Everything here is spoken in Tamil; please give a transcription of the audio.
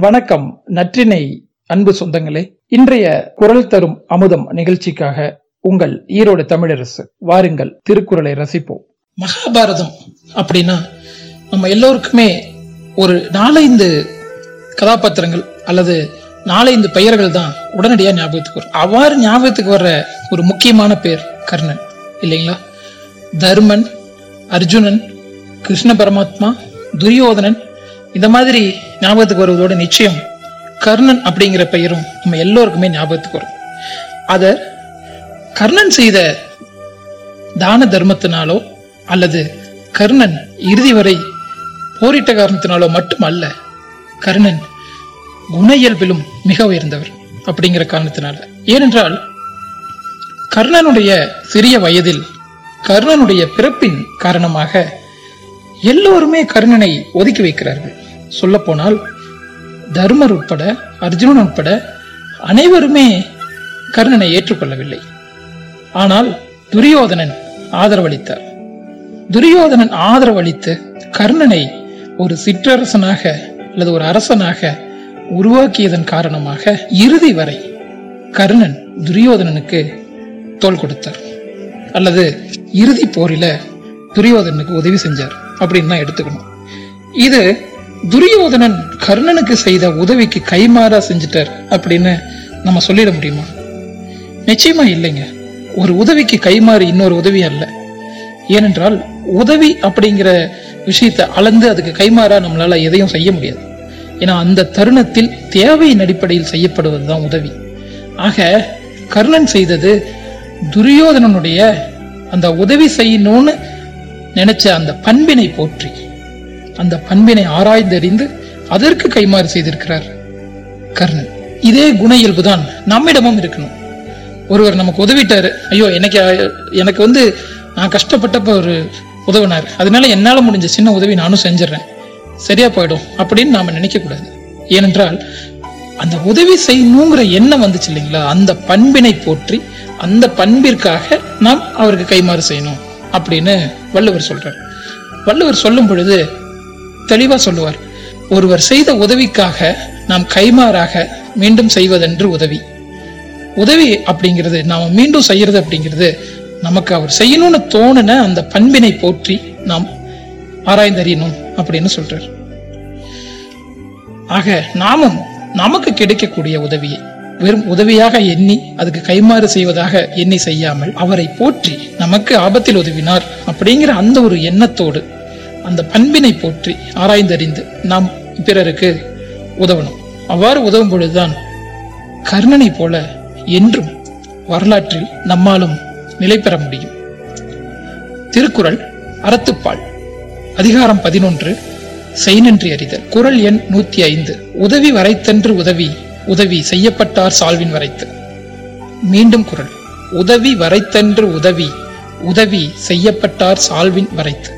வணக்கம் நற்றினை அன்பு சொந்தங்களே. இன்றைய குரல் தரும் அமுதம் நிகழ்ச்சிக்காக உங்கள் ஈரோடு தமிழரசு வாருங்கள் திருக்குறளை ரசிப்போம். மகாபாரதம் அப்படின்னா நம்ம எல்லோருக்குமே ஒரு நாலைந்து கதாபாத்திரங்கள் அல்லது நாலைந்து பெயர்கள் தான் உடனடியாக ஞாபகத்துக்கு வரும். அவ்வாறு ஞாபகத்துக்கு வர்ற ஒரு முக்கியமான பேர் கர்ணன் இல்லைங்களா? தர்மன் அர்ஜுனன் கிருஷ்ண பரமாத்மா துரியோதனன் இந்த மாதிரி ஞாபகத்துக்கு வருவதோட நிச்சயம் கர்ணன் அப்படிங்கிற பெயரும் நம்ம எல்லோருக்குமே ஞாபகத்துக்கு வரும். அத கர்ணன் செய்த தான தர்மத்தினாலோ அல்லது கர்ணன் இறுதி வரை போரிட்ட காரணத்தினாலோ மட்டுமல்ல கர்ணன் குண இயல்பிலும் மிக உயர்ந்தவர் அப்படிங்கிற காரணத்தினால. ஏனென்றால் கர்ணனுடைய சிறிய வயதில் கர்ணனுடைய பிறப்பின் காரணமாக எல்லோருமே கர்ணனை ஒதுக்கி வைக்கிறார்கள். சொல்லப்போனால் தர்மர் உட்பட அர்ஜுனன் உட்பட அனைவருமே கர்ணனை ஏற்றுக்கொள்ளவில்லை. ஆனால் துரியோதனன் ஆதரவளித்தார். துரியோதனன் ஆதரவளித்து கர்ணனை ஒரு சிற்றரசனாக அல்லது ஒரு அரசனாக உருவாக்கியதன் காரணமாக இறுதி வரை கர்ணன் துரியோதனனுக்கு தோல் கொடுத்தார். அல்லது இறுதி போரில துரியோதனனுக்கு உதவி செஞ்சார். அப்படின்னு தான் எடுத்துக்கணும். இது துரியோதனன் கர்ணனுக்கு செய்த உதவிக்கு கைமாறா செஞ்சிட்டார் அப்படின்னு நம்ம சொல்லிட முடியுமா? நிச்சயமா இல்லைங்க. ஒரு உதவிக்கு கைமாறு இன்னொரு உதவி அல்ல. ஏனென்றால் உதவி அப்படிங்கிற விஷயத்தை அளந்து அதுக்கு கைமாறா நம்மளால எதையும் செய்ய முடியாது. ஏன்னா அந்த தருணத்தில் தேவையின் அடிப்படையில் செய்யப்படுவதுதான் உதவி. ஆக கர்ணன் செய்தது துரியோதனனுடைய அந்த உதவி செய்யணும்னு நினைச்ச அந்த பண்பினை போற்றி அந்த பண்பினை ஆராய்ந்தறிந்து அதற்கு கைமாறு செய்திருக்கிறார். கர்ணன் இதே குண இயல்புதான் நம்மிடமும் இருக்கணும். ஒருவர் நமக்கு உதவிட்டாரு ஐயோ எனக்கு எனக்கு வந்து நான் கஷ்டப்பட்டப்ப ஒரு உதவினார். அதனால என்னால் முடிஞ்ச சின்ன உதவி நானும் செஞ்சிடறேன். சரியா போயிடும் அப்படின்னு நாம நினைக்கக்கூடாது. ஏனென்றால் அந்த உதவி செய்யணுங்கிற எண்ணம் வந்துச்சு இல்லைங்களா? அந்த பண்பினை போற்றி அந்த பண்பிற்காக நாம் அவருக்கு கைமாறு செய்யணும் அப்படின்னு வள்ளுவர் சொல்றார். வள்ளுவர் சொல்லும் பொழுது தெளிவா சொல்லுவார். ஒருவர் செய்த உதவிக்காக நாம் கைமாறாக மீண்டும் செய்வதென்று உதவி. உதவி அப்படிங்கிறது நாம் மீண்டும் செய்யறது அப்படிங்கிறது நமக்கு அவர் செய்யணும்னு தோணுன அந்த பண்பினை போற்றி நாம் ஆராய்ந்தறியணும் அப்படின்னு சொல்றார். ஆக நாமும் நமக்கு கிடைக்கக்கூடிய உதவியை வெறும் உதவியாக எண்ணி அதுக்கு கைமாறு செய்வதாக எண்ணி செய்யாமல் அவரை போற்றி நமக்கு ஆபத்தில் உதவினார் அப்படிங்கிற அந்த ஒரு எண்ணத்தோடு அந்த பண்பினை போற்றி ஆராய்ந்தறிந்து நாம் பிறருக்கு உதவணும். அவ்வாறு உதவும் பொழுதுதான் கர்ணனை போல என்றும் வரலாற்றில் நம்மாலும் நிலை பெற முடியும். திருக்குறள் அறத்துப்பால். அதிகாரம் பதினொன்று செய்நன்றி அறிதல். குரல் எண் நூத்தி ஐந்து உதவி வரைத்தன்று உதவி உதவி செய்யப்பட்டார் சால்வின் வரைத்து. மீண்டும் குரல் உதவி வரைத்தன்று உதவி உதவி செய்யப்பட்டார் சால்வின் வரைத்து.